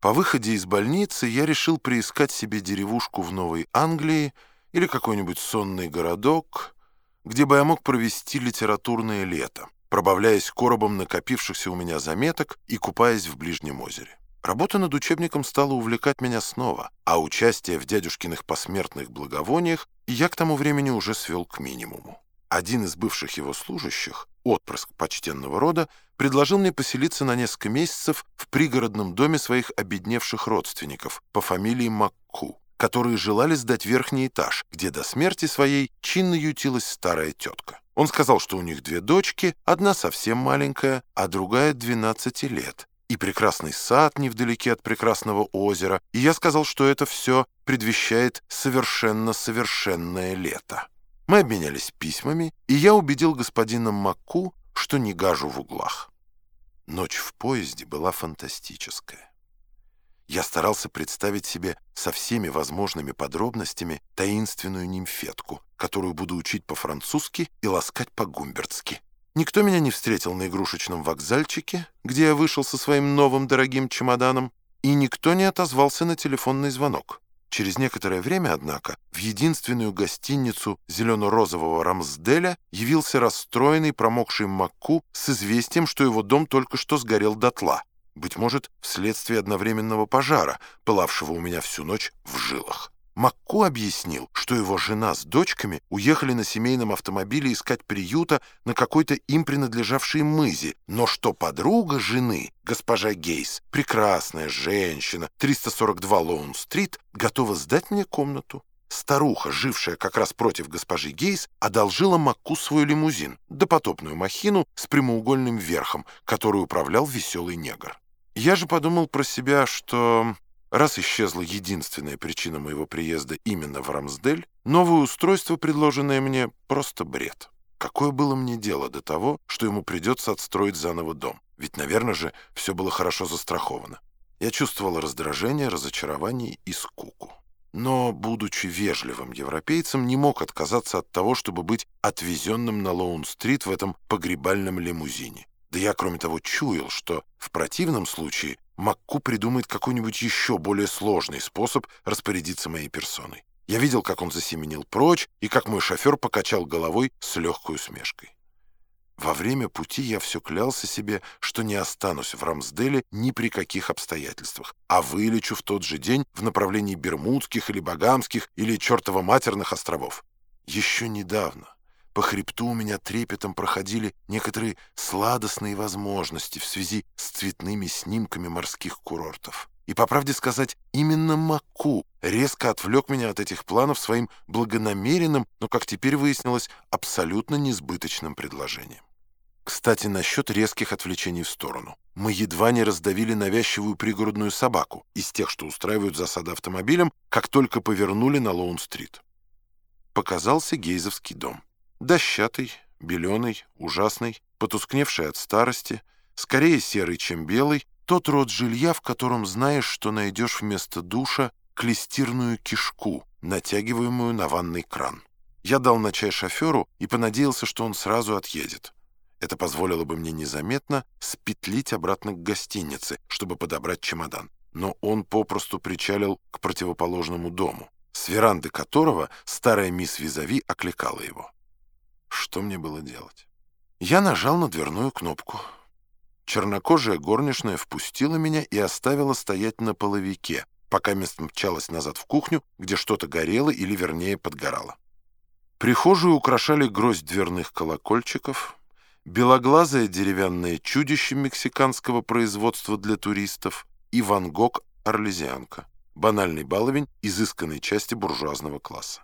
По выходе из больницы я решил приискать себе деревушку в Новой Англии или какой-нибудь сонный городок, где бы я мог провести литературное лето, пробавляясь коробом накопившихся у меня заметок и купаясь в ближнем озере. Работа над учебником стала увлекать меня снова, а участие в дядюшкиных посмертных благовониях я к тому времени уже свел к минимуму. Один из бывших его служащих, отпрыск почтенного рода, предложил мне поселиться на несколько месяцев в пригородном доме своих обедневших родственников по фамилии Макку, которые желали сдать верхний этаж, где до смерти своей чинно ютилась старая тетка. Он сказал, что у них две дочки, одна совсем маленькая, а другая 12 лет, и прекрасный сад невдалеке от прекрасного озера, и я сказал, что это все предвещает совершенно-совершенное лето. Мы обменялись письмами, и я убедил господина Макку, что не гажу в углах. Ночь в поезде была фантастическая. Я старался представить себе со всеми возможными подробностями таинственную нимфетку, которую буду учить по-французски и ласкать по-гумбертски. Никто меня не встретил на игрушечном вокзальчике, где я вышел со своим новым дорогим чемоданом, и никто не отозвался на телефонный звонок. Через некоторое время, однако, в единственную гостиницу зелено-розового Рамсделя явился расстроенный промокший Макку с известием, что его дом только что сгорел дотла, быть может, вследствие одновременного пожара, пылавшего у меня всю ночь в жилах. Макку объяснил, что его жена с дочками уехали на семейном автомобиле искать приюта на какой-то им принадлежавшей мызе, но что подруга жены, госпожа Гейс, прекрасная женщина, 342 Лоун-стрит, готова сдать мне комнату. Старуха, жившая как раз против госпожи Гейс, одолжила Макку свой лимузин, допотопную махину с прямоугольным верхом, которую управлял веселый негр. Я же подумал про себя, что Раз исчезла единственная причина моего приезда именно в Рамсдель, новое устройство, предложенное мне, просто бред. Какое было мне дело до того, что ему придется отстроить заново дом? Ведь, наверное же, все было хорошо застраховано. Я чувствовал раздражение, разочарование и скуку. Но, будучи вежливым европейцем, не мог отказаться от того, чтобы быть отвезенным на Лоун-стрит в этом погребальном лимузине. Да я, кроме того, чуял, что в противном случае Макку придумает какой-нибудь еще более сложный способ распорядиться моей персоной. Я видел, как он засеменил прочь, и как мой шофер покачал головой с легкой усмешкой. Во время пути я все клялся себе, что не останусь в Рамсделе ни при каких обстоятельствах, а вылечу в тот же день в направлении Бермудских или Багамских или чертово-матерных островов. Еще недавно по хребту у меня трепетом проходили некоторые сладостные возможности в связи с цветными снимками морских курортов. И, по правде сказать, именно Маку резко отвлек меня от этих планов своим благонамеренным, но, как теперь выяснилось, абсолютно несбыточным предложением. Кстати, насчет резких отвлечений в сторону. Мы едва не раздавили навязчивую пригородную собаку из тех, что устраивают засады автомобилем, как только повернули на Лоун-стрит. Показался Гейзовский дом. Дощатый, беленый, ужасный, потускневший от старости, скорее серый, чем белый, тот род жилья, в котором знаешь, что найдешь вместо душа клестирную кишку, натягиваемую на ванный кран. Я дал на чай шоферу и понадеялся, что он сразу отъедет. Это позволило бы мне незаметно спетлить обратно к гостинице, чтобы подобрать чемодан. Но он попросту причалил к противоположному дому, с веранды которого старая мисс Визави окликала его. Что мне было делать? Я нажал на дверную кнопку. Чернокожая горничная впустила меня и оставила стоять на половике, пока мест мчалась назад в кухню, где что-то горело или, вернее, подгорало. Прихожую украшали гроздь дверных колокольчиков, белоглазое деревянное чудище мексиканского производства для туристов и Ван Гог «Орлезианка», банальный баловень изысканной части буржуазного класса.